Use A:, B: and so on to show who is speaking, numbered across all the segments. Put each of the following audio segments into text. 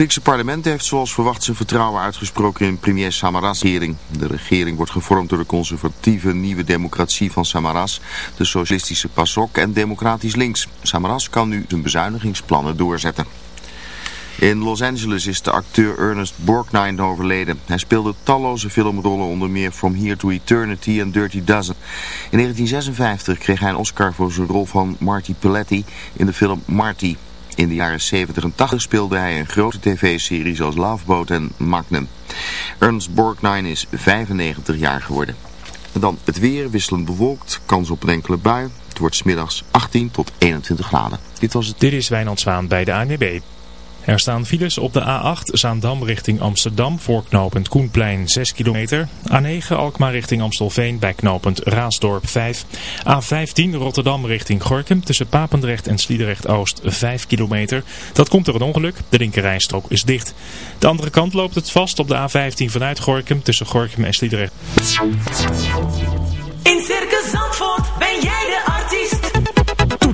A: Griekse parlement heeft zoals verwacht zijn vertrouwen uitgesproken in premier Samaras' regering. De regering wordt gevormd door de conservatieve nieuwe democratie van Samaras, de socialistische PASOK en democratisch links. Samaras kan nu zijn bezuinigingsplannen doorzetten. In Los Angeles is de acteur Ernest Borgnine overleden. Hij speelde talloze filmrollen onder meer From Here to Eternity en Dirty Dozen. In 1956 kreeg hij een Oscar voor zijn rol van Marty Pelletti in de film Marty. In de jaren 70 en 80 speelde hij in grote tv-series zoals Love Boat en Magnum. Ernst Borgnine is 95 jaar geworden. En dan het weer, wisselend bewolkt, kans op een enkele bui. Het wordt smiddags 18 tot 21 graden.
B: Dit was het. Dit is Wijnand Zwaan bij de ANWB. Er staan files op de A8 Zaandam richting Amsterdam voor knooppunt Koenplein 6 kilometer. A9 Alkmaar richting Amstelveen bij knooppunt Raasdorp 5. A15 Rotterdam richting Gorkum tussen Papendrecht en Sliedrecht Oost 5 kilometer. Dat komt door een ongeluk. De linkerrijstrook is dicht. De andere kant loopt het vast op de A15 vanuit Gorkum tussen Gorkum en Sliedrecht.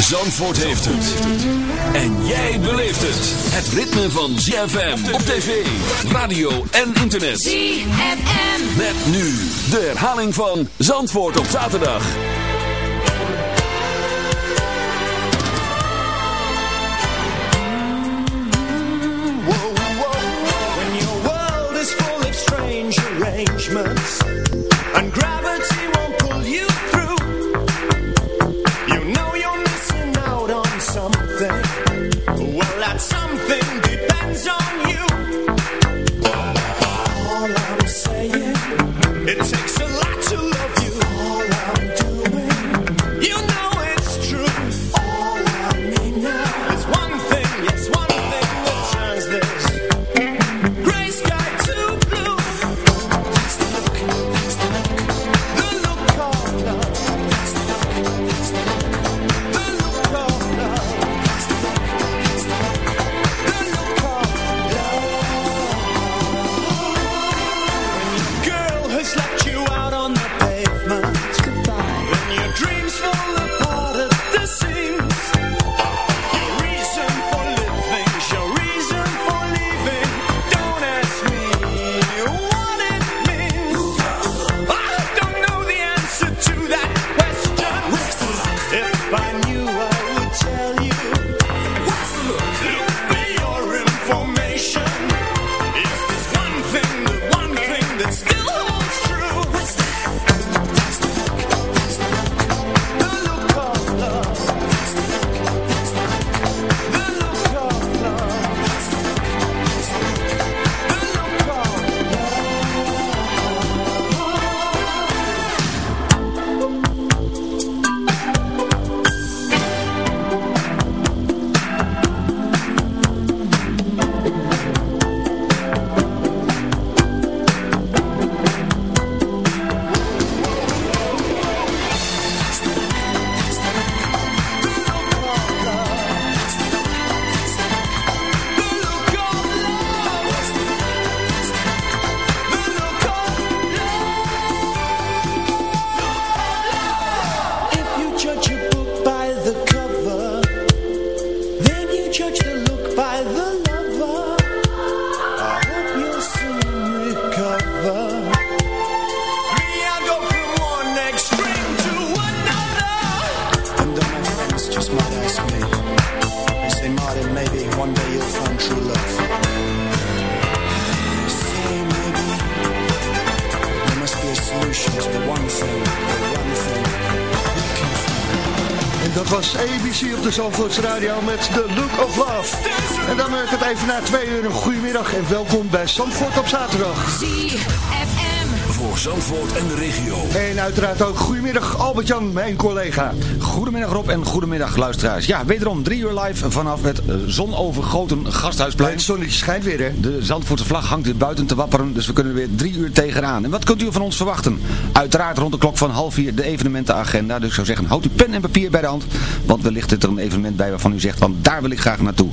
C: Zandvoort heeft het. En jij beleeft het. Het ritme van ZFM op tv, radio en internet.
D: ZFM.
C: Met nu de herhaling van Zandvoort op zaterdag.
E: When your world is full of strange arrangements and gravity
F: Met The Look of Love. En dan werkt het even na twee uur een goedemiddag en welkom bij Zandvoort op zaterdag.
C: Voor Zandvoort en de regio.
F: En uiteraard ook goedemiddag Albert-Jan, mijn collega.
G: Goedemiddag Rob en goedemiddag luisteraars. Ja, wederom drie uur live vanaf het eh, zonovergoten Gasthuisplein.
F: Het zonnetje schijnt weer hè.
G: De Zandvoortse vlag hangt weer buiten te wapperen, dus we kunnen weer drie uur tegenaan. En wat kunt u van ons verwachten? Uiteraard rond de klok van half vier de evenementenagenda. Dus ik zou zeggen, houd uw pen en papier bij de hand. Want wellicht is er een evenement bij waarvan u zegt, want daar wil ik graag naartoe.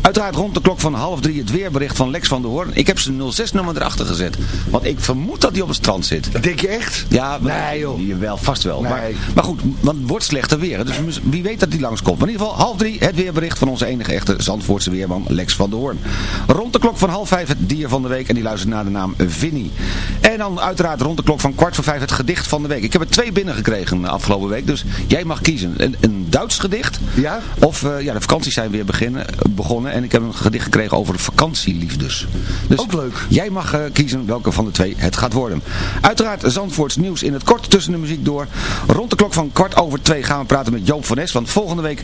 G: Uiteraard rond de klok van half drie het weerbericht van Lex van der Hoorn. Ik heb zijn 06 nummer erachter gezet. Want ik vermoed dat hij op het strand zit.
F: Denk je echt?
G: Ja,
F: Nee, joh.
G: Jawel, vast wel.
F: Nee.
G: Maar, maar goed, want het wordt slechter weer. Dus wie weet dat hij langskomt. Maar in ieder geval half drie het weerbericht van onze enige echte Zandvoortse weerman Lex van der Hoorn. Rond de klok van half vijf het dier van de week. En die luistert naar de naam Vinnie. En dan uiteraard rond de klok van kwart voor vijf het gedicht van de week. Ik heb er twee binnengekregen de afgelopen week. Dus jij mag kiezen. Een Duits gedicht.
F: Ja?
G: Of eh, ja, de vakanties zijn weer beginnen, begonnen. En ik heb een gedicht gekregen over vakantieliefdes. Dus
F: Ook leuk.
G: Jij mag eh, kiezen welke van de twee het gaat worden. Uiteraard Zandvoorts nieuws in het kort tussen de muziek door. Rond de klok van kwart over twee gaan we praten met Joop van Nes. Want volgende week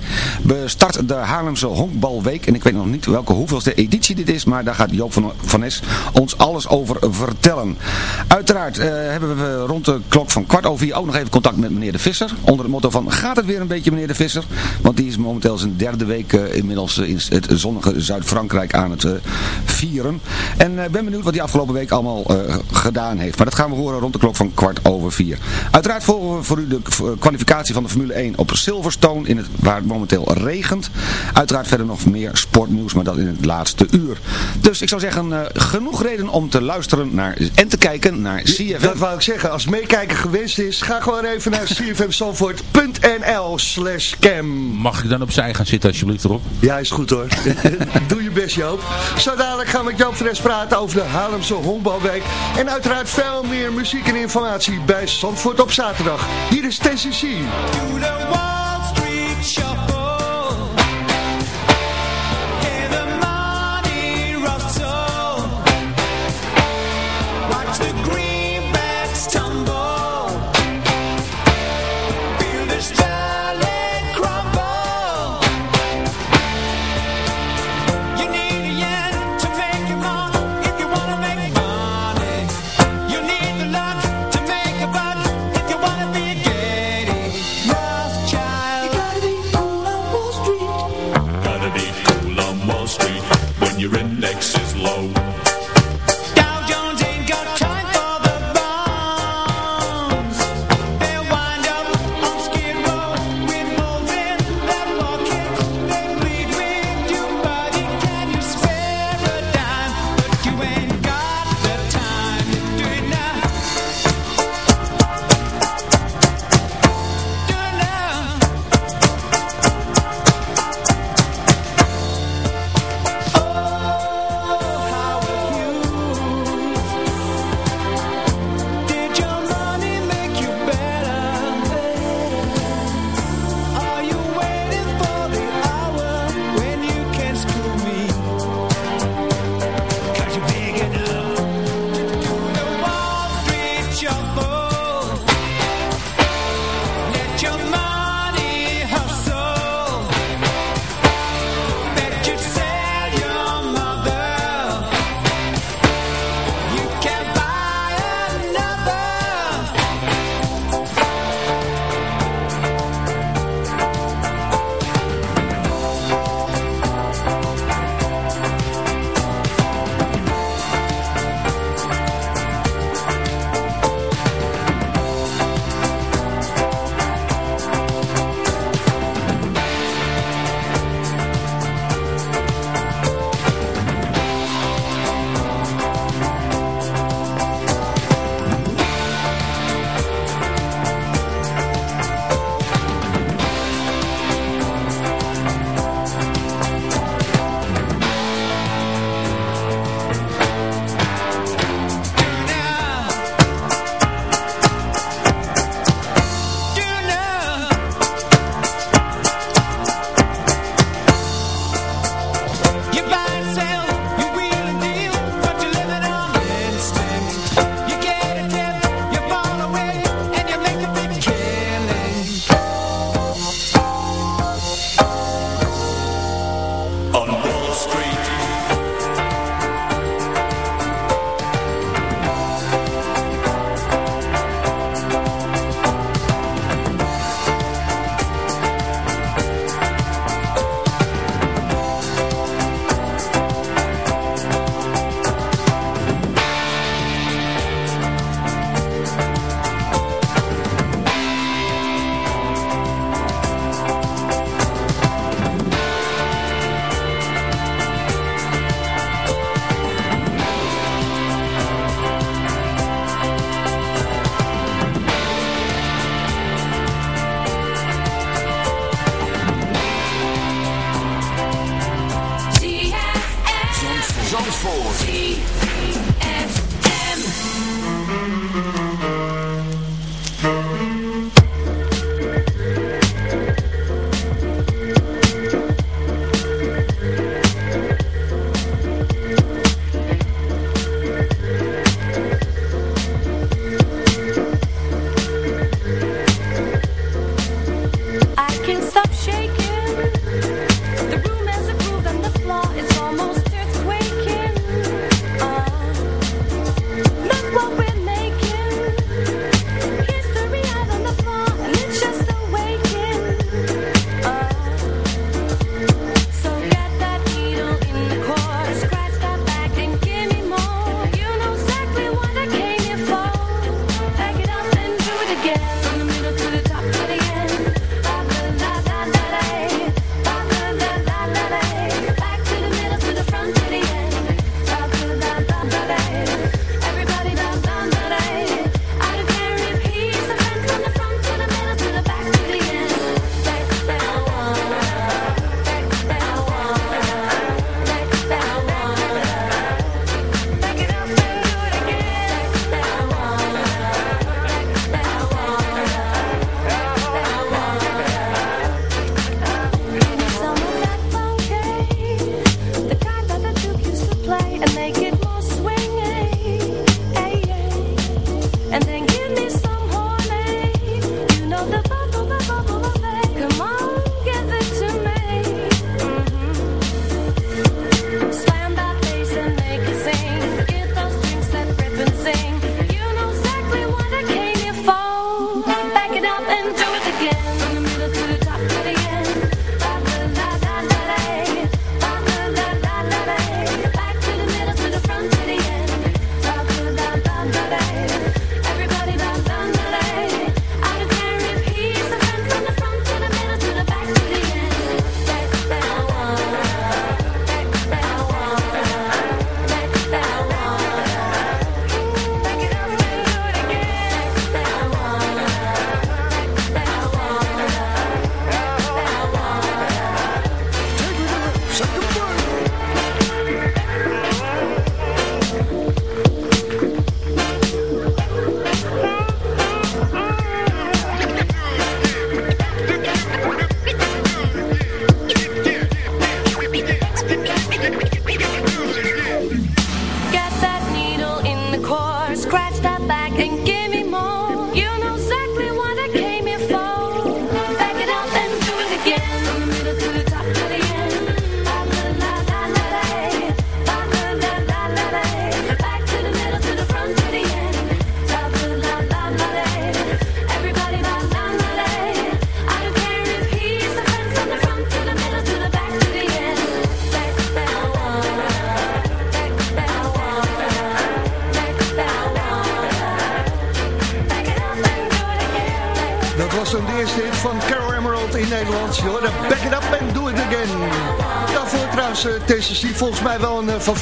G: start de Haarlemse Honkbalweek. En ik weet nog niet welke hoeveelste editie dit is. Maar daar gaat Joop van, van Nes ons alles over vertellen. Uiteraard eh, hebben we rond de klok van kwart over vier ook nog even contact met meneer De Visser. Onder het motto van gaat het weer een beetje meneer De Visser? Want die is momenteel zijn derde week eh, inmiddels eh, in het zonnige Zuid-Frankrijk aan het eh, vieren. En ik ben benieuwd wat hij afgelopen week allemaal gedaan heeft. Maar dat gaan we horen rond de klok van kwart over vier. Uiteraard volgen we voor u de kwalificatie van de Formule 1 op Silverstone, in het, waar het momenteel regent. Uiteraard verder nog meer sportnieuws, maar dat in het laatste uur. Dus ik zou zeggen, genoeg reden om te luisteren naar, en te kijken naar CFM.
F: Dat wou ik zeggen, als meekijken gewenst is, ga gewoon even naar cfmzandvoort.nl slash
H: Mag ik dan opzij gaan zitten alsjeblieft erop?
F: Ja, is goed hoor. Doe je best Joop. Zo dadelijk gaan we met Joop Fres praten over de Haarlemse Honkbalweek. En uiteraard veel meer muziek en informatie bij Zandvoort op zaterdag. Hier is TCC.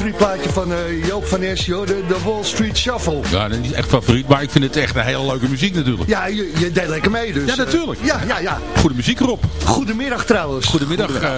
F: Favoriet plaatje van eh, Joop van Es. Je hoorde de Wall Street Shuffle.
H: Ja, dat is echt favoriet, maar ik vind het echt een hele leuke muziek natuurlijk.
F: Ja, je, je deed lekker mee dus.
H: Ja, natuurlijk.
F: eh, ja, ja, ja.
H: Goede muziek Rob.
F: Goedemiddag trouwens.
H: Goedemiddag eh,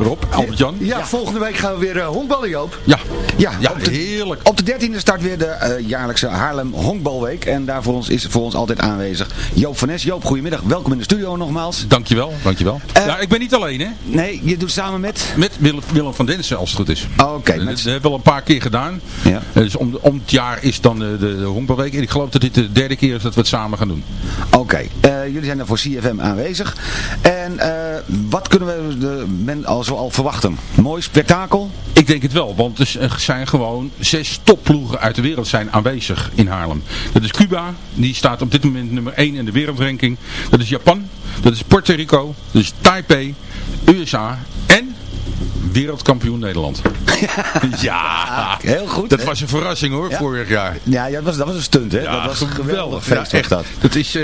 H: Rob, Albert-Jan.
F: Ja, volgende week gaan we weer uh, honkballen, Joop.
H: Ja,
G: Ja,
H: ja
G: op de,
H: heerlijk.
G: op de 13e start weer de eh, jaarlijkse Haarlem Honkbalweek. En daar voor ons is voor ons altijd aanwezig Joop van Nes. Joop, goedemiddag. Welkom in de studio nogmaals.
H: Dankjewel, dankjewel.
G: Eh,
H: ja, ik ben niet alleen hè.
G: Nee, je doet samen met...
H: Met Willem, Willem van Dennissen als het goed is.
G: Oh, Oké,
H: Dat
G: met-
H: hebben we wel een paar keer gedaan.
G: Ja.
H: Eh, Dus om, om het jaar is dan de, de, de honkbalweek. En ik geloof dat dit de derde keer is dat we het samen gaan doen.
G: Oké, eh, jullie zijn er voor CFM aanwezig. En eh, wat kunnen we de men al zo al verwachten? Mooi spektakel?
H: Ik denk het wel, want er zijn gewoon zes topploegen uit de wereld zijn aanwezig in Haarlem. Dat is Cuba, die staat op dit moment nummer 1 in de wereldranking. Dat is Japan, dat is Puerto Rico, dat is Taipei, USA en wereldkampioen Nederland. ja,
G: Heel goed.
H: dat was een verrassing hoor,
G: Ja.
H: vorig jaar.
G: Ja, ja dat, was, dat was een stunt, hè?
H: Ja,
G: dat was geweldig
H: Ja,
G: feest. was
H: echt.
G: dat.
H: Dat is eh,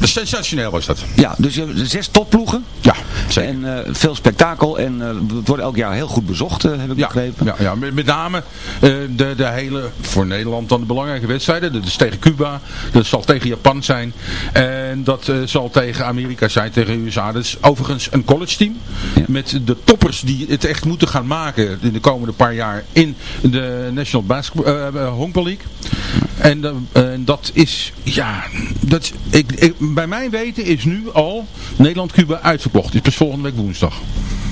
H: sensationeel was dat.
G: Ja, dus je hebt zes topploegen.
H: Ja, zeker.
G: En eh, veel spektakel. En eh, het wordt elk jaar heel goed bezocht, eh, heb ik
H: Ja,
G: begrepen.
H: ja, ja met, met name eh, de, de hele, voor Nederland dan de belangrijke wedstrijden. Dat is tegen Cuba, dat zal tegen Japan zijn. En dat eh, zal tegen Amerika zijn, tegen USA. Dat is overigens een college team.
G: Ja.
H: Met de toppers die het echt moeten gaan maken in de komende paar jaar in de National Basketball Honkbal League. En en dat is, ja, dat, ik, ik, bij mijn weten is nu al Nederland-Cuba uitverkocht. Het is pas volgende week woensdag.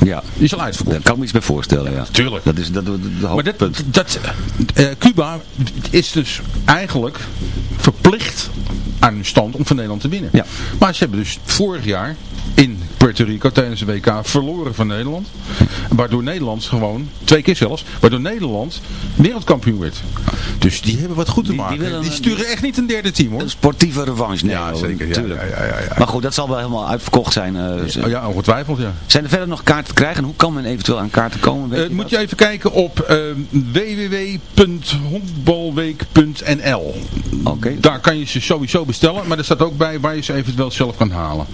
G: Ja,
H: Is al uitverkocht.
G: daar kan ik me iets bij voorstellen, ja.
H: Tuurlijk.
G: Dat is dat, dat, dat
H: Maar dat, dat, eh, Cuba is dus eigenlijk verplicht aan hun stand om van Nederland te winnen.
G: Ja.
H: Maar ze hebben dus vorig jaar in Puerto Rico tijdens de WK verloren van Nederland. Waardoor Nederland gewoon, twee keer zelfs, waardoor Nederland wereldkampioen werd. Dus die hebben wat goed te
G: Die- die
H: maken. Die, sturen echt niet een derde team hoor.
G: Een sportieve revanche, nee.
H: Ja, zeker, ja, ja, ja.
G: Maar goed, dat zal wel helemaal uitverkocht zijn. eh,
H: Oh ja, ongetwijfeld ja.
G: Zijn er verder nog kaarten te krijgen? En hoe kan men eventueel aan kaarten komen? Weet
H: Eh,
G: je
H: moet je even kijken op eh, www.honkbalweek.nl
G: Oké.
H: Daar kan je ze sowieso bestellen, maar er staat ook bij waar je ze eventueel zelf kan halen.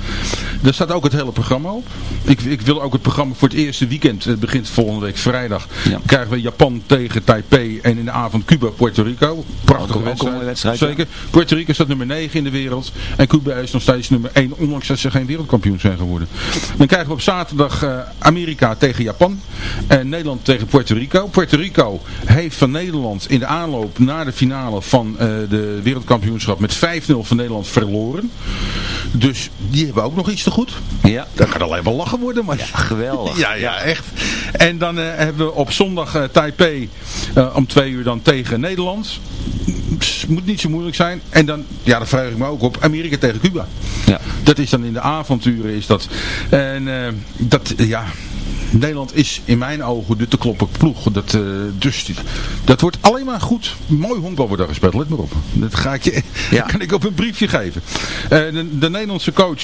H: Er staat ook het hele programma op. Ik, ik wil ook het programma voor het eerste weekend, het begint volgende week vrijdag,
G: Ja.
H: krijgen we Japan tegen Taipei en in de avond Cuba, Puerto Rico. Prachtige
G: Ook-
H: wedstrijd.
G: ja.
H: Zeker. Puerto Rico staat nummer 9 in de wereld en Cuba is nog steeds nummer 1, ondanks dat ze geen wereldkampioen zijn geworden. Dan krijgen we op zaterdag eh, Amerika tegen Japan en Nederland tegen Puerto Rico. Puerto Rico heeft van Nederland in de aanloop naar de finale van eh, de wereldkampioenschap met 5-0 van Nederland verloren. Dus die hebben ook nog iets te goed.
G: Ja,
H: Dat kan alleen maar lachen worden, maar...
G: geweldig.
H: Ja, ja, echt. En dan eh, hebben we op zondag eh, Taipei om twee uur dan tegen Nederland. Pss, Moet niet zo moeilijk zijn. En dan, ja, daar vraag ik me ook op, Amerika tegen Cuba.
G: Ja.
H: Dat is dan in de avonturen is dat. En dat, ja... Nederland is in mijn ogen de te kloppen ploeg. Dat, eh, dus dat wordt alleen maar goed. Mooi honkbal wordt daar gespeeld, let maar op. Dat ga ik je,
G: Ja.
H: kan ik op een briefje geven. Eh, de, de Nederlandse coach,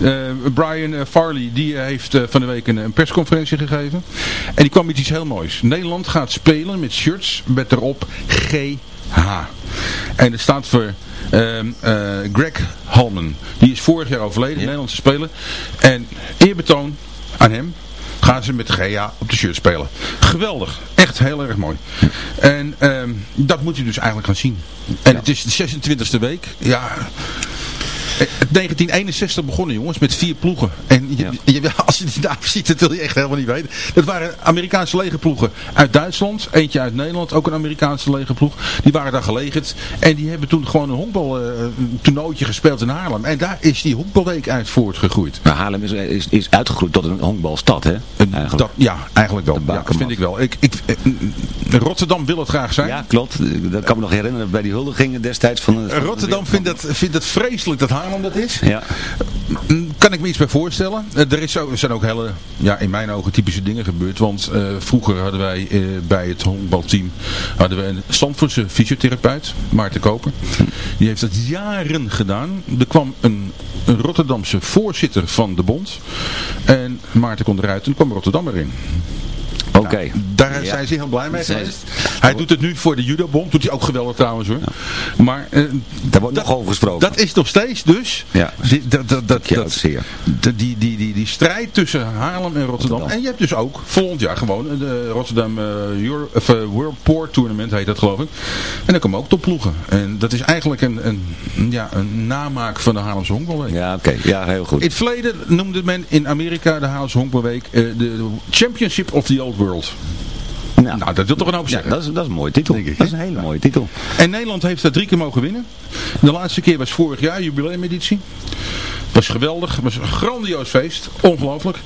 H: eh, Brian Farley, die heeft van de week een, een persconferentie gegeven. En die kwam met iets heel moois. Nederland gaat spelen met shirts met erop GH. En dat staat voor ehm, eh, Greg Halman. Die is vorig jaar overleden, Nederlandse speler. En eerbetoon aan hem gaan ze met GA op de shirt spelen. Geweldig. Echt heel erg mooi. En ehm, dat moet je dus eigenlijk gaan zien. En het is de 26e week. Ja, 1961 begonnen jongens, met vier ploegen. En je, je- als je die naam ziet, dat wil je echt helemaal niet weten. Dat waren Amerikaanse legerploegen uit Duitsland. Eentje uit Nederland, ook een Amerikaanse legerploeg. Die waren daar gelegerd. En die hebben toen gewoon een honkbal eh, toernooitje gespeeld in Haarlem. En daar is die honkbalweek uit voortgegroeid.
G: Maar Haarlem is, is, is uitgegroeid tot een honkbalstad, hè? Eigenlijk.
H: Dat, ja, eigenlijk wel. Ja, dat vind ik wel. Ik, ik, eh, Rotterdam wil het graag zijn.
G: Ja, klopt. Dat kan me nog herinneren bij die huldigingen destijds van...
H: Rotterdam vindt het, vindt het vreselijk dat Haarlem dat is.
G: Ja.
H: Mm, Kan ik me iets bij voorstellen. Eh, er, is zo, er zijn ook hele, ja, in mijn ogen typische dingen gebeurd. Want eh, vroeger hadden wij eh, bij het honkbalteam hadden we een Zandvoortse fysiotherapeut, Maarten Koper. Die heeft dat jaren gedaan. Er kwam een, een Rotterdamse voorzitter van de bond. En Maarten kon eruit en kwam Rotterdam erin.
G: Oké.
H: Daar
G: Ja.
H: zijn ze heel blij mee geweest. Hij doet het nu voor de judobond. Doet hij ook geweldig trouwens hoor. Maar eh,
G: Daar wordt nog over gesproken.
H: dat is nog steeds dus.
G: Ja.
H: Die, dat, dat, dat,
G: zeer.
H: de- die, die, die, die strijd tussen Haarlem en Rotterdam.
G: Rotterdam.
H: En je hebt dus ook volgend jaar gewoon de Rotterdam eh, Euro, of, eh, World Port Tournament heet dat geloof ik. En dan komen ook topploegen. En dat is eigenlijk een, een, ja, een namaak van de Haarlemse Honkbalweek.
G: Ja, oké. Ja, heel goed.
H: In het verleden noemde men in Amerika de Haarlemse Honkbalweek de Championship of the Old World.
G: Nou,
H: Nou, dat wil toch een hoop
G: ja,
H: zeggen.
G: dat, is, dat is een mooie titel.
H: Denk ik,
G: dat is een hele mooie titel.
H: En Nederland heeft dat drie keer mogen winnen. De laatste keer was vorig jaar, jubileumeditie. Was geweldig, was een grandioos feest. Ongelooflijk.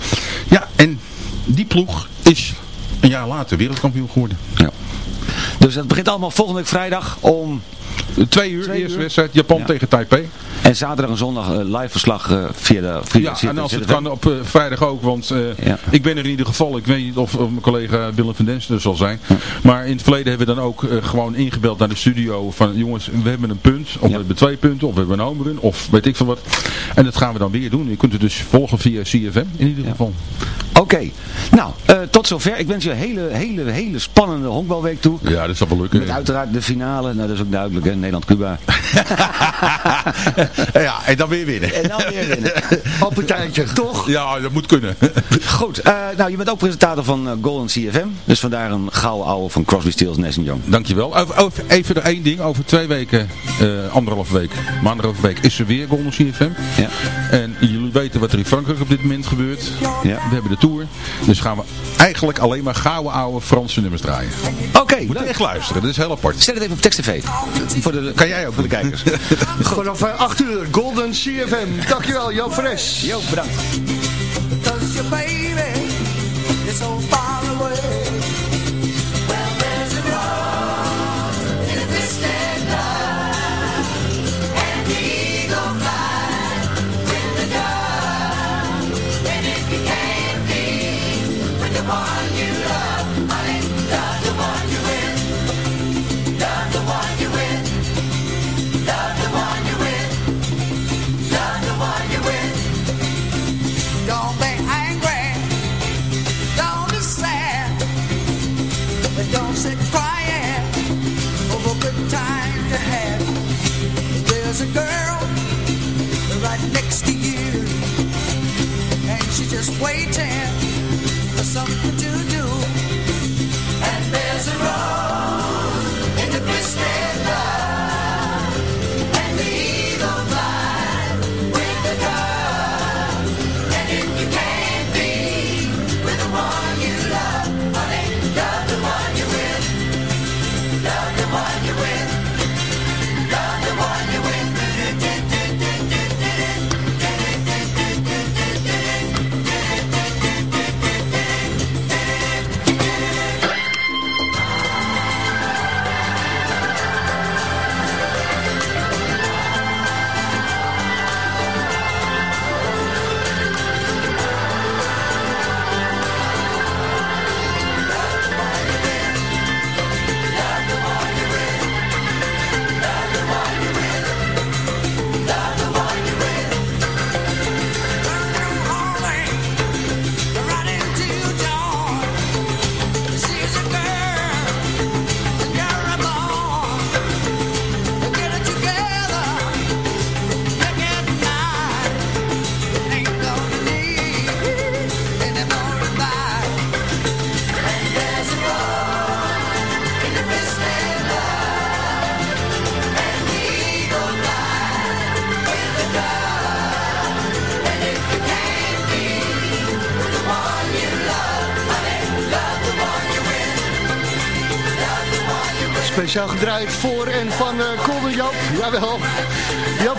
H: Ja, en die ploeg is een jaar later wereldkampioen geworden.
G: Ja. Dus het begint allemaal volgende week vrijdag om...
H: Twee uur,
G: Twee
H: eerste
G: uur.
H: wedstrijd, Japan
G: Ja.
H: tegen Taipei.
G: En zaterdag en zondag eh, live verslag eh, via de... Via
H: Ja, en als het kan op eh, vrijdag ook, want eh,
G: Ja.
H: ik ben er in ieder geval, ik weet niet of, of mijn collega Willem van Densen er zal zijn, maar in het verleden hebben we dan ook gewoon ingebeld naar de studio van jongens, we hebben een punt, of
G: Ja.
H: we hebben twee punten, of we hebben een home run, of weet ik veel wat. En dat gaan we dan weer doen. Je kunt het dus volgen via CFM in ieder geval.
G: Oké. Nou, eh, tot zover. Ik wens je een hele, hele, hele spannende honkbalweek toe.
H: Ja, dat zal wel lukken.
G: Met uiteraard de finale. Nou, dat is ook duidelijk, hè. Nederland-Cuba.
H: ja, en dan weer winnen.
G: En dan weer winnen.
F: Appetijtje, toch?
H: Ja, dat moet kunnen.
G: Goed. eh, nou, je bent ook presentator van eh, Golden CFM. Dus vandaar een gouden ouwe van Crosby, Stills, Nash Young.
H: Dankjewel. Over, over, even er één ding. Over twee weken, eh anderhalve week, maandag week, is er weer Golden CFM.
G: Ja.
H: En jullie weten wat er in Frankrijk op dit moment gebeurt.
G: Ja.
H: We hebben de Tour. Dus gaan we eigenlijk alleen maar gouden oude Franse nummers draaien.
G: Oké,
H: Moet je
G: leuk.
H: echt luisteren. Dat is heel apart.
G: Zet het even op tekst TV. Voor de,
H: Kan jij ook
G: voor de kijkers.
F: Vanaf eh, 8 uur, Golden CFM. Dankjewel, Joop Fres.
G: Jo, bedankt.
I: Waiting for something to do. And there's a rose in the love. And the eagle flies with the dove. And if you can't be with the one you love, honey, love the one you with. Love the one
F: gedraaid voor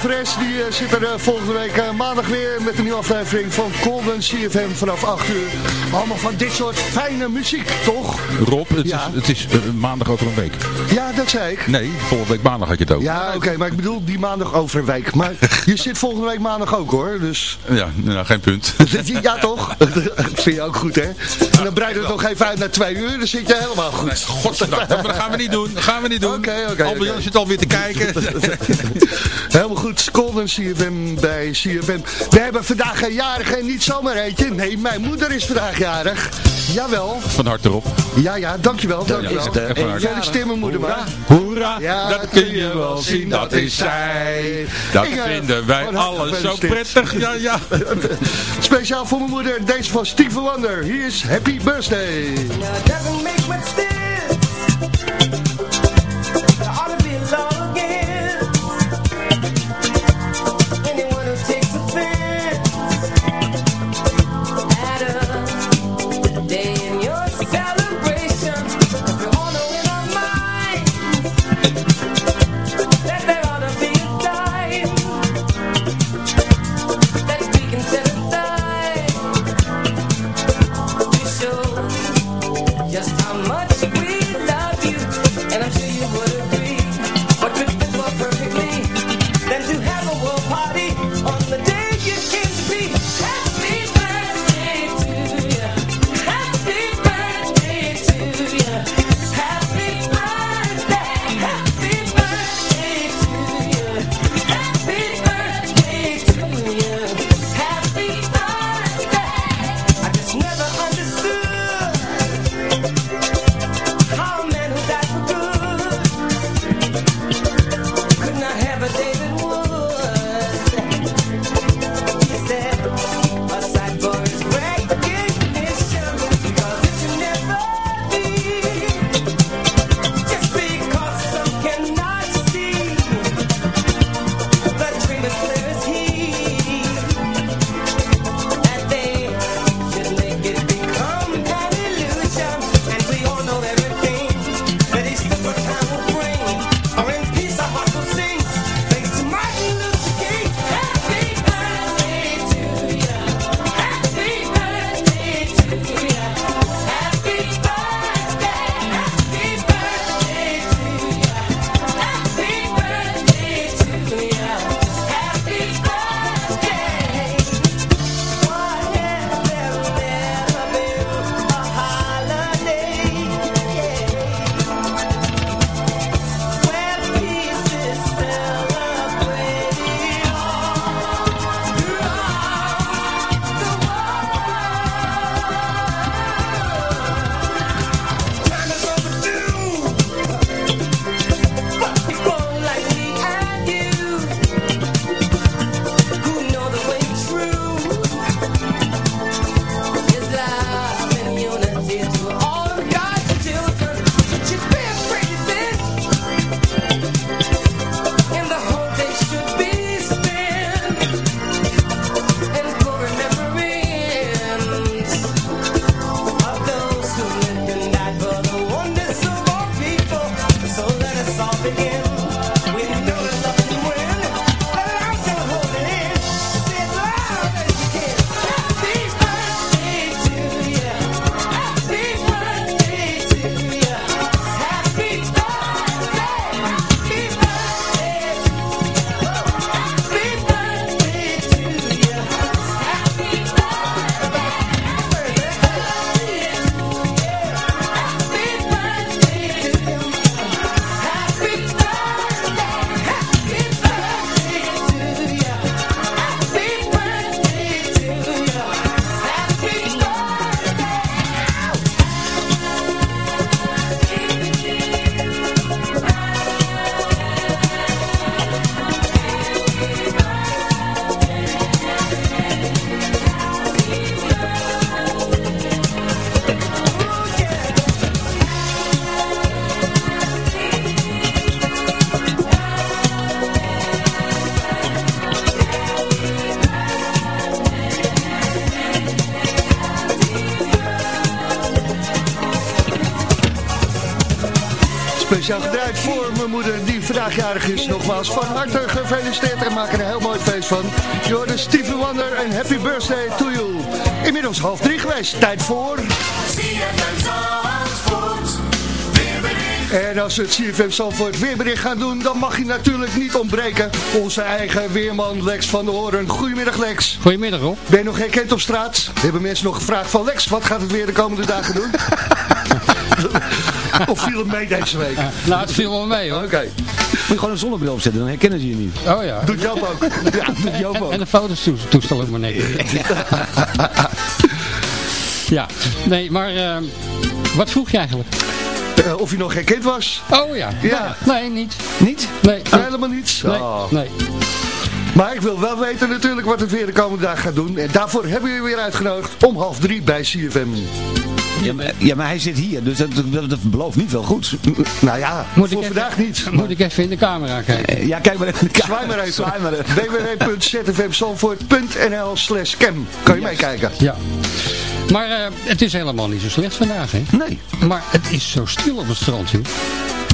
F: Fres die eh, zit er eh, volgende week eh, maandag weer met een nieuwe aflevering van Colin CFM vanaf 8 uur. Allemaal van dit soort fijne muziek, toch?
H: Rob, het
F: Ja.
H: is, het is maandag over een week.
F: Ja, dat zei ik.
H: Nee, volgende week maandag had je het ook.
F: Ja, oké, maar ik bedoel die maandag over een week. Maar je zit volgende week maandag ook hoor, dus...
H: Ja, nou, geen punt.
F: Ja toch? Dat vind je ook goed hè? En dan breiden we het nog even uit naar twee uur, dan zit je helemaal goed.
H: Godzijdank, dat dat gaan we niet doen. Dat gaan we niet doen.
F: Oké, oké,
H: Albert Jan
F: oké.
H: zit alweer te kijken.
F: Helemaal goed, Golden CFM bij CFM. We hebben vandaag een jarig en niet zomaar eentje. Nee, mijn moeder is vandaag jarig. Jawel.
H: Van harte erop.
F: Ja, ja, dankjewel. dankjewel.
G: is
H: van harte.
F: Feliciteer mijn moeder maar.
H: Hoera,
F: Ja,
H: dat kun je wel zien, dat is zij. Dat
F: Ik, eh,
H: vinden wij alles zo prettig. Ja, ja.
F: Speciaal voor mijn moeder, deze van Steve Wonder. Hier is Happy Birthday.
E: doesn't
F: Nogmaals van harte gefeliciteerd en maak er een heel mooi feest van. Je hoorde Stevie Wonder en happy birthday to you. Inmiddels half drie geweest. Tijd voor... En als we het CFM Zandvoort weerbericht gaan doen, dan mag hij natuurlijk niet ontbreken. Onze eigen weerman Lex van der Hoorn. Goedemiddag Lex.
J: Goedemiddag Rob.
F: Ben je nog herkend op straat? Hebben mensen nog gevraagd van Lex, wat gaat het weer de komende dagen doen? of viel het mee deze week?
J: Nou, het viel wel mee hoor.
F: Oké.
G: Je gewoon een zonnebril opzetten, dan herkennen ze je niet.
J: Oh ja.
F: Doet Joop ook.
G: Ja, doet Joop
J: En,
G: ook.
J: en de fototoestel ook maar netjes. ja, nee, maar eh, wat vroeg je eigenlijk?
F: Eh, of hij nog herkend was?
J: Oh ja.
F: Ja.
J: Nee, niet.
G: Niet?
J: Nee.
F: Helemaal niets.
J: Nee,
F: Oh.
J: nee.
F: Maar ik wil wel weten natuurlijk wat het weer de komende dag gaat doen. En daarvoor hebben we je weer uitgenodigd om half drie bij CFM.
G: Ja maar, ja, maar hij zit hier, dus dat, dat, dat belooft niet veel goeds.
F: Nou ja,
J: Moet
F: voor
J: ik even-
F: vandaag niet.
J: Moet ik even in de camera kijken.
G: Ja, kijk maar even in de
F: Zwaai
G: camera.
F: maar even.
G: Zwaai maar even.
F: www.zfmzandvoort.nl slash cam. Kan je meekijken?
J: Ja. Maar eh, het is helemaal niet zo slecht vandaag, hè?
G: Nee.
J: Maar het is zo stil op het strand, joh.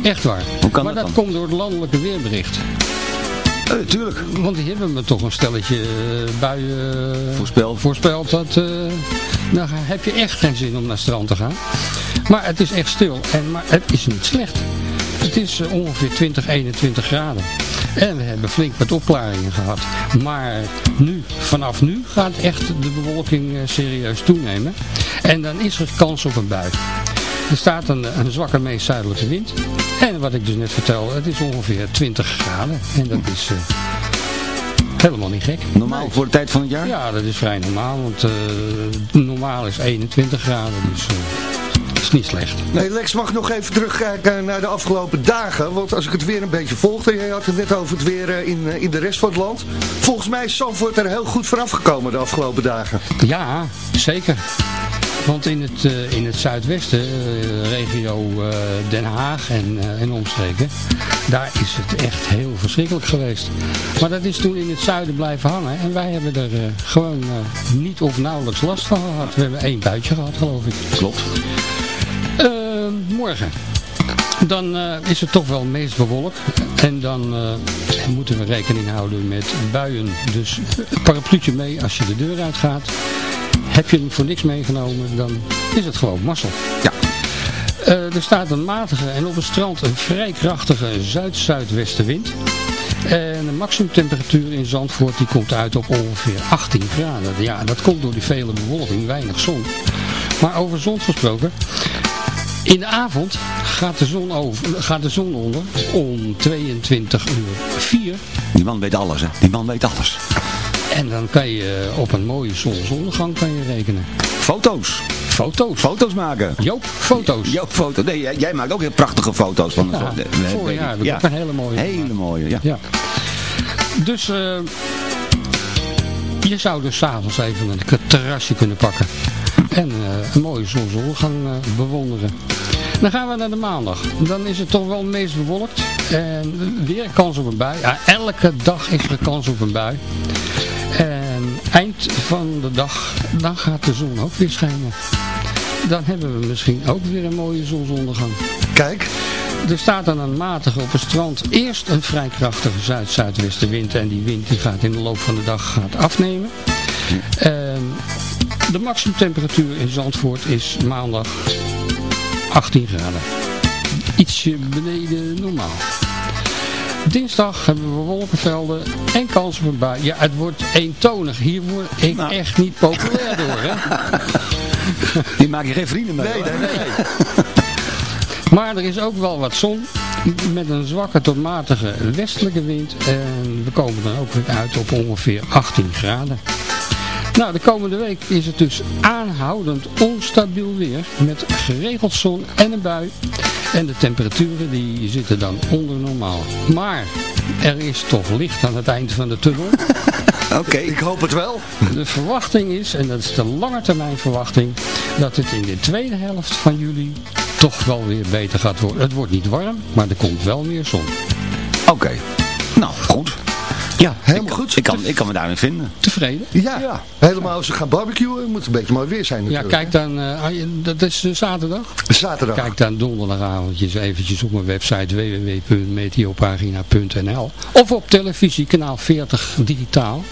J: Echt waar.
G: Hoe kan
J: maar
G: dat
J: dat
G: dan?
J: komt door het landelijke weerbericht.
G: Eh, tuurlijk.
J: Want die hebben me toch een stelletje eh, buien
G: Voorspeld.
J: voorspeld. Dat, eh dan heb je echt geen zin om naar strand te gaan. Maar het is echt stil. En, maar het is niet slecht. Het is eh, ongeveer 20, 21 graden. En we hebben flink wat opklaringen gehad. Maar nu, vanaf nu gaat echt de bewolking eh, serieus toenemen. En dan is er kans op een bui. Er staat een, een zwakke meest zuidelijke wind. En wat ik dus net vertelde, het is ongeveer 20 graden. En dat is eh, helemaal niet gek.
G: Normaal voor de tijd van het jaar?
J: Ja, dat is vrij normaal, want eh, normaal is 21 graden, dus eh is niet slecht.
F: Nee, Lex mag nog even terugkijken naar de afgelopen dagen. Want als ik het weer een beetje volgde, jij had het net over het weer eh, in, in de rest van het land. Volgens mij is Zandvoort er heel goed vanaf gekomen de afgelopen dagen.
J: Ja, zeker. Want in het, eh, in het zuidwesten, eh, regio eh, Den Haag en, en omstreken, daar is het echt heel verschrikkelijk geweest. Maar dat is toen in het zuiden blijven hangen en wij hebben er gewoon niet of nauwelijks last van gehad. We hebben één buitje gehad, geloof ik.
G: Klopt.
J: Morgen. Dan is het toch wel meest bewolkt. En dan moeten we rekening houden met buien. Dus een parapluutje mee als je de deur uitgaat. Heb je hem voor niks meegenomen, dan is het gewoon mazzel.
G: Ja.
J: Eh, er staat een matige en op het strand een vrij krachtige zuid-zuidwestenwind. En de maximumtemperatuur in Zandvoort die komt uit op ongeveer 18 graden. Ja, dat komt door die vele bewolking, weinig zon. Maar over zon gesproken, in de avond gaat de zon, over, gaat de zon onder om 22 uur 4.
G: Die man weet alles, hè. Die man weet alles.
J: En dan kan je op een mooie zonsondergang kan je rekenen.
G: Foto's.
J: Foto's.
G: Foto's maken.
J: Joop, foto's.
G: Jouw foto. Nee, jij, jij maakt ook heel prachtige foto's van de
J: Ja,
G: zon. Nee,
J: vorig
G: weet
J: jaar
G: ik.
J: heb ik
G: ja.
J: ook een hele mooie
G: Hele mooie, ja.
J: Ja. Dus eh, je zou dus s'avonds even een terrasje kunnen pakken. En eh, een mooie zonsondergang eh, bewonderen. Dan gaan we naar de maandag. Dan is het toch wel het meest bewolkt. En weer kans op een bui. Ja, elke dag is er kans op een bui. En eind van de dag, dan gaat de zon ook weer schijnen. Dan hebben we misschien ook weer een mooie zonsondergang.
F: Kijk,
J: Er staat dan een matige op het strand eerst een vrij krachtige zuid-zuidwestenwind. En die wind die gaat in de loop van de dag gaat afnemen. Ehm, de maximumtemperatuur in Zandvoort is maandag 18 graden. Ietsje beneden normaal. Dinsdag hebben we wolkenvelden en kans op een bui. Ja, het wordt eentonig. Hier word ik
G: Nou.
J: echt niet populair door, hè.
G: Die maak je geen vrienden mee.
F: nee, nee, nee.
J: Maar er is ook wel wat zon met een zwakke tot matige westelijke wind. En we komen dan ook weer uit op ongeveer 18 graden. Nou, de komende week is het dus aanhoudend onstabiel weer. Met geregeld zon en een bui. En de temperaturen die zitten dan onder normaal. Maar er is toch licht aan het eind van de tunnel.
G: Oké.
F: Ik hoop het wel.
J: De verwachting is, en dat is de lange termijn verwachting, dat het in de tweede helft van juli toch wel weer beter gaat worden. Het wordt niet warm, maar er komt wel meer zon.
G: Oké. Nou, goed. Ja,
E: Helemaal
G: ik,
E: goed.
G: Ik kan, ik kan me daarin vinden.
J: Tevreden?
E: Ja, helemaal als we gaan barbecuen, moet een beetje mooi weer zijn
J: Ja,
E: natuurlijk.
J: kijk dan, eh, ah, dat is eh, zaterdag.
E: Zaterdag.
J: Kijk dan donderdagavondjes eventjes op mijn website www.meteopagina.nl Of op televisie, kanaal 40 digitaal.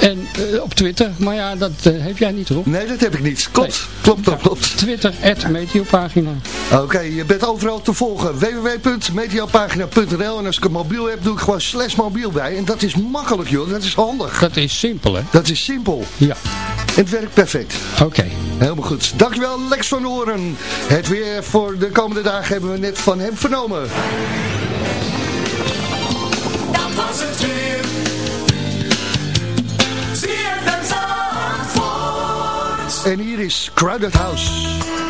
J: En eh, op Twitter, maar ja, dat eh, heb jij niet erop.
E: Nee, dat heb ik niet. Klopt, klopt, klopt, klopt.
J: Twitter, Meteopagina.
E: Oké, je bent overal te volgen. www.mediapagina.nl En als ik een mobiel heb, doe ik gewoon slash mobiel bij. En dat is makkelijk, joh. Dat is handig.
J: Dat is simpel, hè?
E: Dat is simpel.
J: Ja.
E: En het werkt perfect.
J: Oké.
E: Helemaal goed. Dankjewel, Lex van Oren. Het weer voor de komende dagen hebben we net van hem vernomen.
F: Dat was het weer.
E: En hier is Crowded House.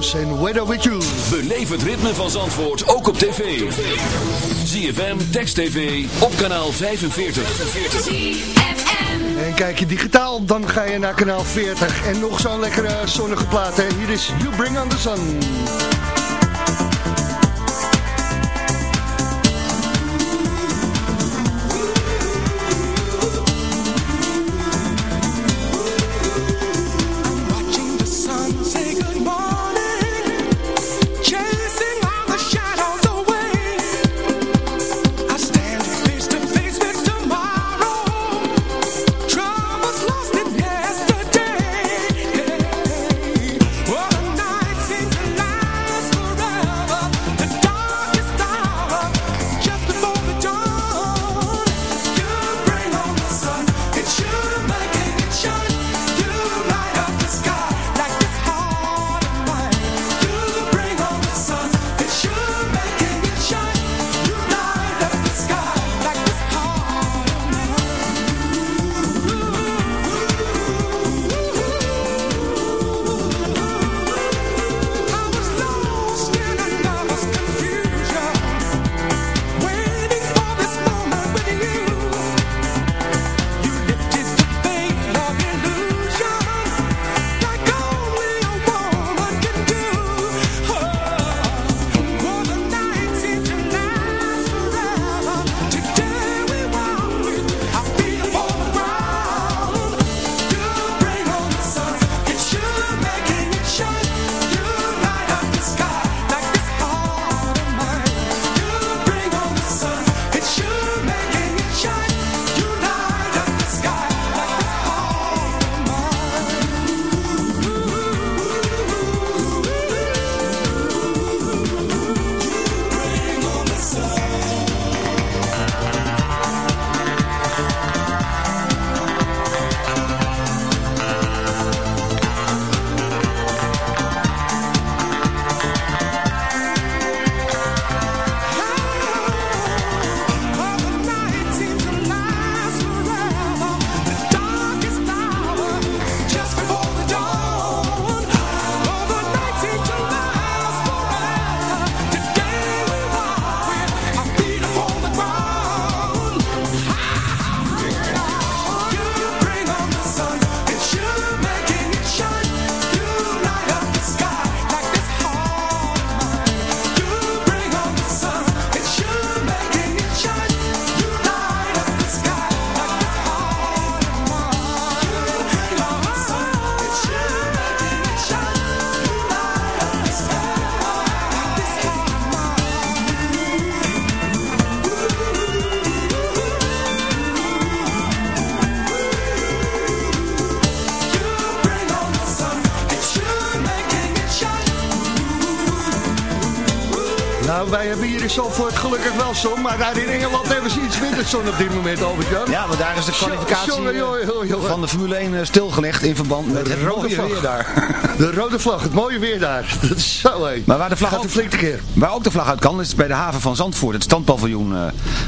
E: House en Weather With You.
C: Beleef het ritme van Zandvoort ook op tv. ZFM, Text TV, op kanaal 45.
E: En kijk je digitaal, dan ga je naar kanaal 40. En nog zo'n lekkere zonnige plaat, hè? Hier is You Bring On The Sun.
F: Nou, wij hebben hier in Zandvoort gelukkig wel zon, maar daar in Engeland hebben ze iets minder zon op dit moment, Albert-Jan.
G: Ja, maar daar is de kwalificatie
F: jongen.
G: van de Formule 1 eh, stilgelegd in verband met het
F: rode
G: mooie
F: vlag.
G: weer daar.
F: De rode vlag, het mooie weer daar. Dat is zo, hé.
G: Maar waar de vlag
F: een flinke keer.
G: waar ook de vlag uit kan, is bij de haven van Zandvoort, het standpaviljoen. eh,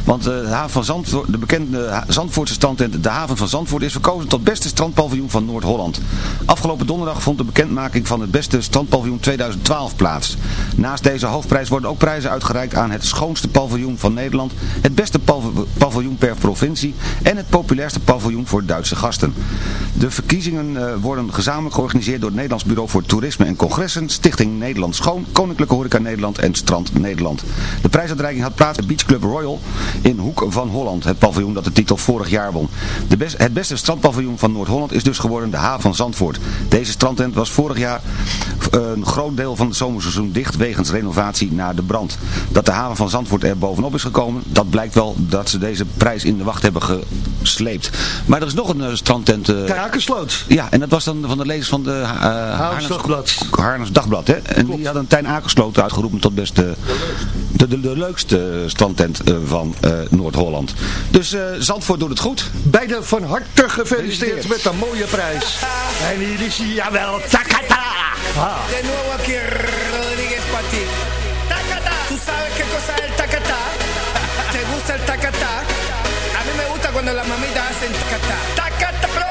G: want eh, de haven van Zandvoort, de bekende Zandvoortse strandtent, de haven van Zandvoort, is verkozen tot beste strandpaviljoen van Noord-Holland. Afgelopen donderdag vond de bekendmaking van het beste strandpaviljoen 2012 plaats. Naast deze hoofdprijs worden ook prijzen uitgereikt aan het schoonste paviljoen van Nederland, het beste pav- paviljoen per provincie en het populairste paviljoen voor Duitse gasten. De verkiezingen eh, worden gezamenlijk georganiseerd door het Nederlands Bureau voor Toerisme en Congressen, Stichting Nederland Schoon, Koninklijke Horeca Nederland en Strand Nederland. De prijsuitreiking had plaats bij Beach Club Royal in Hoek van Holland, het paviljoen dat de titel vorig jaar won. De best, het beste strandpaviljoen van Noord-Holland is dus geworden de haven van Zandvoort. Deze strandtent was vorig jaar eh, een groot deel van het zomerseizoen dicht wegens renovatie na de brand. Dat de haven van Zandvoort er bovenop is gekomen, dat blijkt wel dat ze deze prijs in de wacht hebben gesleept. Maar er is nog een eh, strandtent... eh,
F: Kakersloot.
G: ja, en dat was dan van de lezers van de uh,
F: Haarlems Dagblad.
G: Haarlems Dagblad. Hè? En die hadden Tijn Akersloot uitgeroepen tot beste, de, de, de leukste strandtent eh, van eh, Noord-Holland. Dus eh, Zandvoort doet het goed.
F: Beide van harte gefeliciteerd met een mooie prijs. En hier is hij, jawel, Takata. Ah.
I: De nuevo aquí Rodríguez para ti. Tacata. ¿Tú es el tacata? ¿Te gusta el tacata? A mí me gusta cuando las mamitas hacen tacata. Tacata,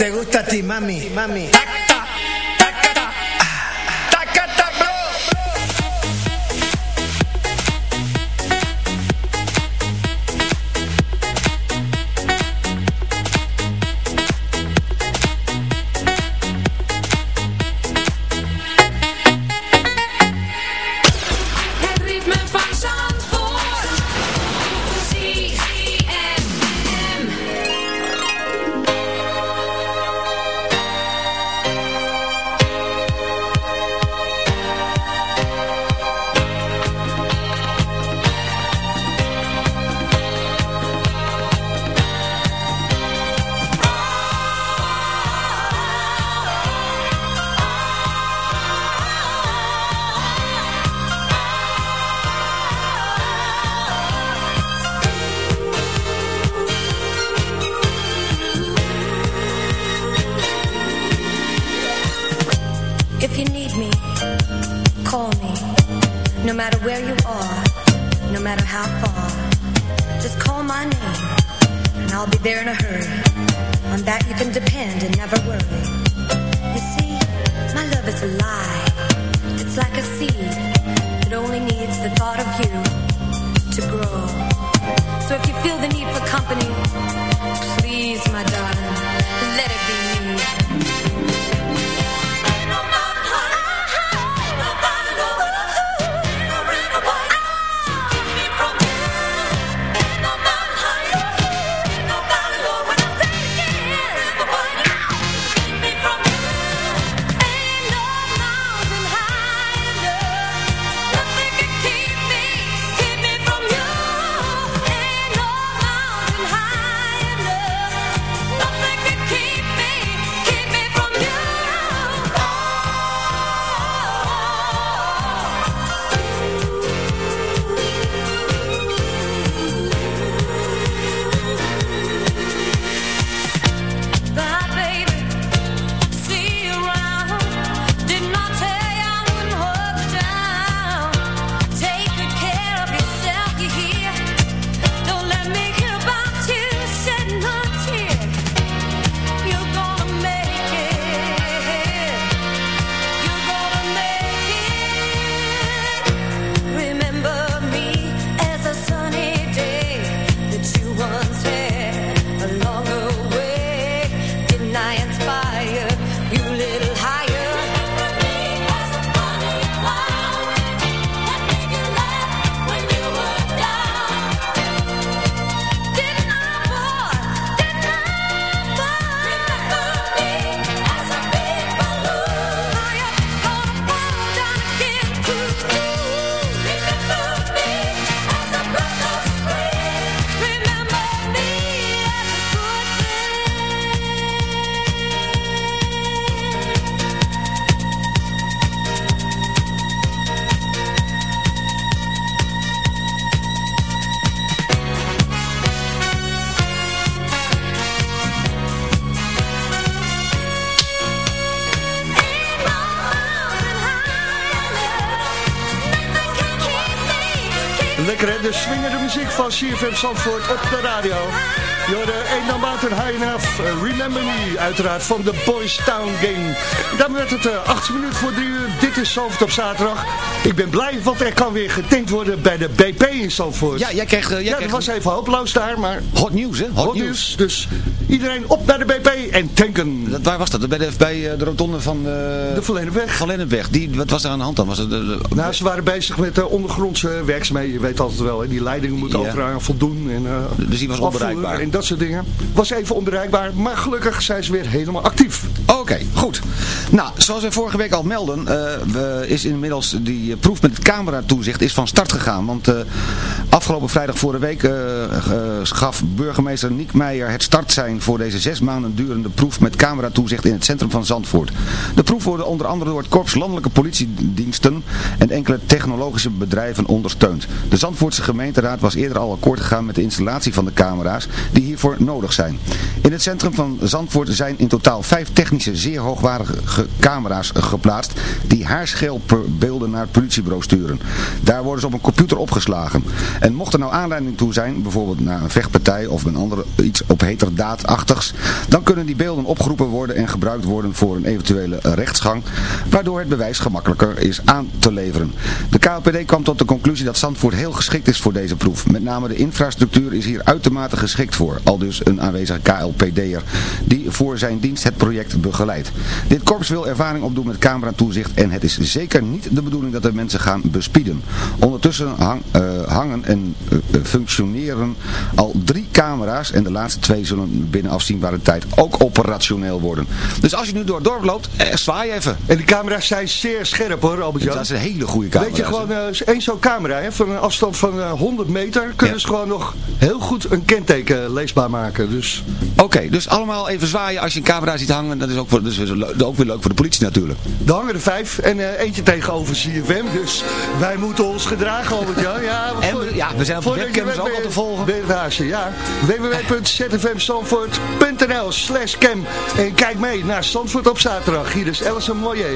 I: te gusta a ti, mami. Mami.
F: Lekker de swingende muziek van CFM Zandvoort op de radio. Je hoorde een dan Mountain High Enough, eh, Remember Me, uiteraard van de Boys Town Game. Dan werd het uh, 8 minuten voor 3 uur, dit is Zandvoort op zaterdag. Ik ben blij, want er kan weer getankt worden bij de BP in Zandvoort.
G: Ja, jij kreeg... eh, jij
F: ja,
G: kreeg
F: dat was even hopeloos daar, maar...
G: Hot nieuws, hè? Hot,
F: Hot
G: nieuws.
F: Dus iedereen op naar de BP en tanken.
G: Dat, waar was dat? Bij de, bij eh, de rotonde van...
F: De Verlenenweg.
G: Van Lennepweg. Die, wat was er aan de hand dan? Was het, de, de-
F: Nou, ze waren bezig met uh, ondergrondse werkzaamheden. Je weet altijd wel, hè, die leidingen moeten
G: Ja.
F: overal aan voldoen. En, eh,
G: Dus die was onbereikbaar.
F: En soort dingen. Was even onbereikbaar, maar gelukkig zijn ze weer helemaal actief.
G: Oké, goed. Nou, zoals we vorige week al melden, eh, is inmiddels die eh, proef met het cameratoezicht is van start gegaan. Want eh, afgelopen vrijdag vorige week gaf burgemeester Niek Meijer het startsein voor deze zes maanden durende proef met cameratoezicht in het centrum van Zandvoort. De proef wordt onder andere door het Korps Landelijke Politiediensten en enkele technologische bedrijven ondersteund. De Zandvoortse gemeenteraad was eerder al akkoord gegaan met de installatie van de camera's die hiervoor nodig zijn. In het centrum van Zandvoort zijn in totaal vijf technische zeer hoogwaardige ge- camera's geplaatst die haarschel per beelden naar het politiebureau sturen. Daar worden ze op een computer opgeslagen. En mocht er nou aanleiding toe zijn, bijvoorbeeld na een vechtpartij of een andere iets op heterdaadachtigs, dan kunnen die beelden opgeroepen worden en gebruikt worden voor een eventuele rechtsgang, waardoor het bewijs gemakkelijker is aan te leveren. De KLPD kwam tot de conclusie dat Zandvoort heel geschikt is voor deze proef. Met name de infrastructuur is hier uitermate geschikt voor, al dus een aanwezige KLPD'er die voor zijn dienst het project begeleidt. Dit korps wil ervaring opdoen met cameratoezicht en het is zeker niet de bedoeling dat de mensen gaan bespieden. Ondertussen hang- eh, hangen en eh, functioneren al drie camera's en de laatste twee zullen binnen afzienbare tijd ook operationeel worden. Dus als je nu door het dorp loopt, eh, zwaai even.
F: En die camera's zijn zeer scherp hoor, Albert Jan.
G: Dat is een hele goede camera.
F: Weet je, gewoon één zo'n camera, hè, van een afstand van eh, 100 meter, kunnen
G: Ja.
F: ze gewoon nog heel goed een kenteken leesbaar maken. Dus
G: Oké, dus allemaal even zwaaien als je een camera ziet hangen. Dat is ook, voor, dat is weer le- ook weer leuk voor de politie natuurlijk.
F: er hangen er vijf en eh, eentje tegenover CFM. Dus wij moeten ons gedragen, Albert Jan. Ja,
G: En we- ja, we zijn op de webcams ook al te volgen.
F: ja. www.zfmzandvoort.nl slash cam En kijk mee naar Zandvoort op zaterdag. Hier is Alison Moyer.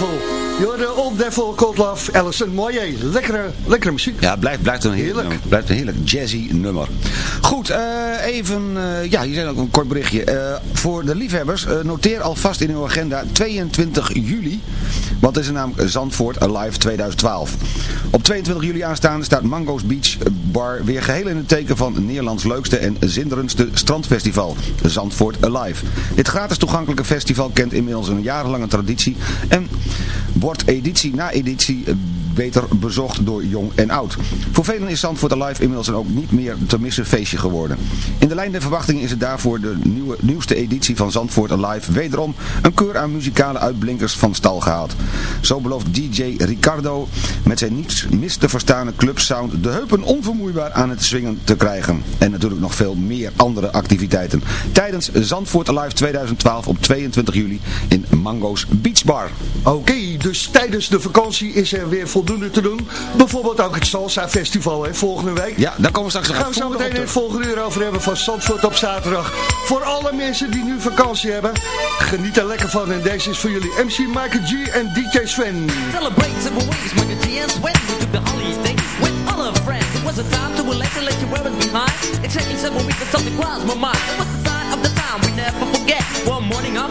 K: Devil.
F: Hoorde Old Devil, Cold Love, Alison Moyer. Lekkere, lekkere muziek.
G: Ja, blijft, blijft, een heerlijk, blijft een heerlijk jazzy nummer. Goed, eh, even, eh, ja, hier zijn ook een kort berichtje. Eh, voor de liefhebbers, noteer alvast in uw agenda 22 juli. Het is namelijk Zandvoort Alive 2012. Op 22 juli aanstaande staat Mango's Beach Bar weer geheel in het teken van Nederlands leukste en zinderendste strandfestival, Zandvoort Alive. Dit gratis toegankelijke festival kent inmiddels een jarenlange traditie en wordt editie na editie beter bezocht door jong en oud. Voor velen is Zandvoort Alive inmiddels een ook niet meer te missen feestje geworden. In de lijn der verwachtingen is het daarvoor de nieuwe, nieuwste editie van Zandvoort Alive wederom een keur aan muzikale uitblinkers van stal gehaald. Zo belooft DJ Ricardo met zijn niets mis te verstaande clubsound de heupen onvermoeibaar aan het swingen te krijgen. En natuurlijk nog veel meer andere activiteiten. Tijdens Zandvoort Alive 2012 op 22 juli in Mango's Beach Bar.
F: Oké, dus tijdens de vakantie is er weer voldoende te doen. Bijvoorbeeld ook het Salsa Festival hè, volgende week.
G: Ja, daar komen we straks nog
F: gaan we zo meteen in het volgende uur over hebben van Zandvoort op zaterdag. Voor alle mensen die nu vakantie hebben, geniet er lekker van. En deze is voor jullie MC Michael G en DJ Sven.
L: Celebrate several ways, Michael G and Sven. We took the holiday with other friends. It was a time to relax and let your worries behind. Exactly several weeks and something crossed my mind. It was the sign of the time we never forget. One morning our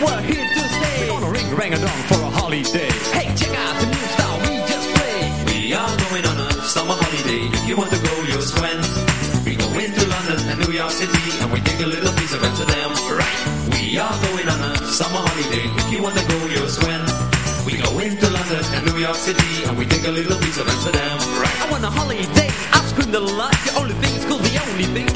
L: We're here to stay.
M: We're gonna ring a rang a dong for a holiday.
L: Hey, check out the new style we just played.
N: We are going on a summer holiday. If you want to go, you'll swim. We go into London and New York City, and we take a little piece of Amsterdam. Right. We are going on a summer holiday. If you want to go, you'll swim. We go into London and New York City, and we take a little piece of Amsterdam. Right.
L: I want a holiday. I've screamed a lot. The only thing is cool. The only thing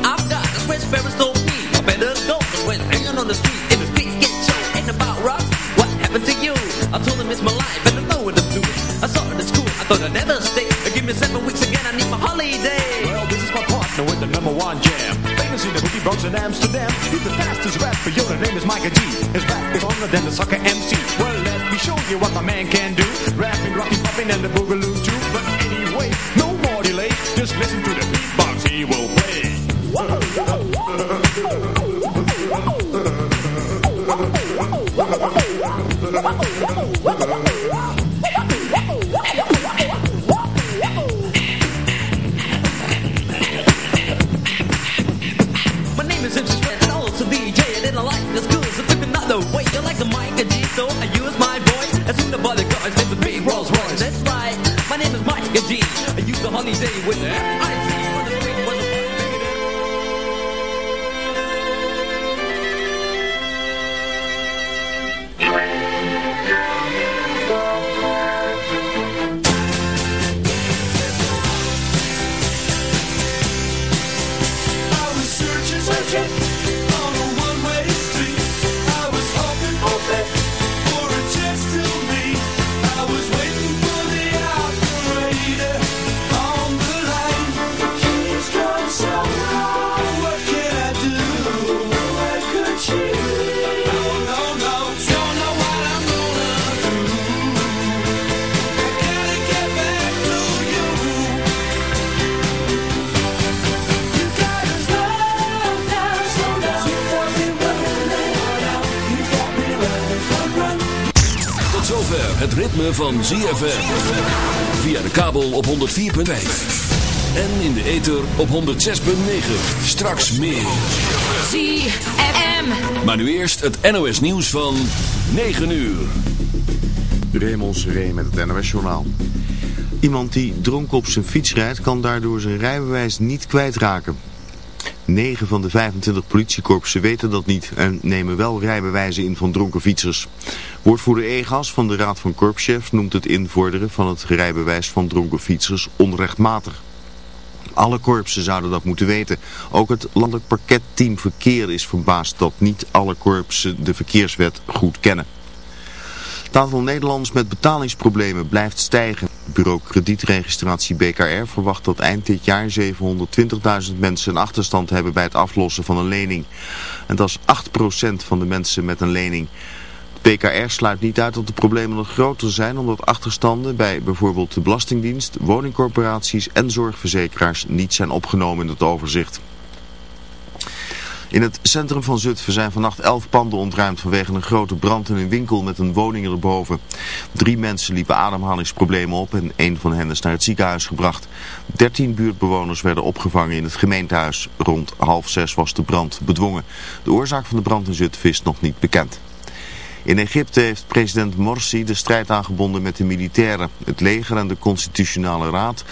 M: Like a G, his back, is older than the sucker MC. Well, let me show you what my man can do. Rapping, rocking, popping, and the boogaloo too. But anyway, no more delay. Just listen to the beatbox he will play. Whoa,
C: whoa, whoa, ritme van ZFM. Via de kabel op 104.5. En in de ether op 106.9. Straks meer.
D: ZFM.
C: Maar nu eerst het NOS nieuws van 9 uur.
A: Raymond Seré met het NOS Journaal. Iemand die dronken op zijn fiets rijdt kan daardoor zijn rijbewijs niet kwijtraken. 9 van de 25 politiekorpsen weten dat niet en nemen wel rijbewijzen in van dronken fietsers. Woordvoerder Egas van de Raad van Korpschefs noemt het invorderen van het rijbewijs van dronken fietsers onrechtmatig. Alle korpsen zouden dat moeten weten. Ook het landelijk parketteam verkeer is verbaasd dat niet alle korpsen de verkeerswet goed kennen. Het aantal Nederlanders met betalingsproblemen blijft stijgen. Bureau kredietregistratie BKR verwacht dat eind dit jaar 720.000 mensen een achterstand hebben bij het aflossen van een lening. En dat is 8% van de mensen met een lening. BKR sluit niet uit dat de problemen nog groter zijn omdat achterstanden bij bijvoorbeeld de Belastingdienst, woningcorporaties en zorgverzekeraars niet zijn opgenomen in het overzicht. In het centrum van Zutphen zijn vannacht elf panden ontruimd vanwege een grote brand in een winkel met een woning erboven. Drie mensen liepen ademhalingsproblemen op en één van hen is naar het ziekenhuis gebracht. Dertien buurtbewoners werden opgevangen in het gemeentehuis. Rond half zes was de brand bedwongen. De oorzaak van de brand in Zutphen is nog niet bekend. In Egypte heeft president Morsi de strijd aangebonden met de militairen. Het leger en de constitutionale raad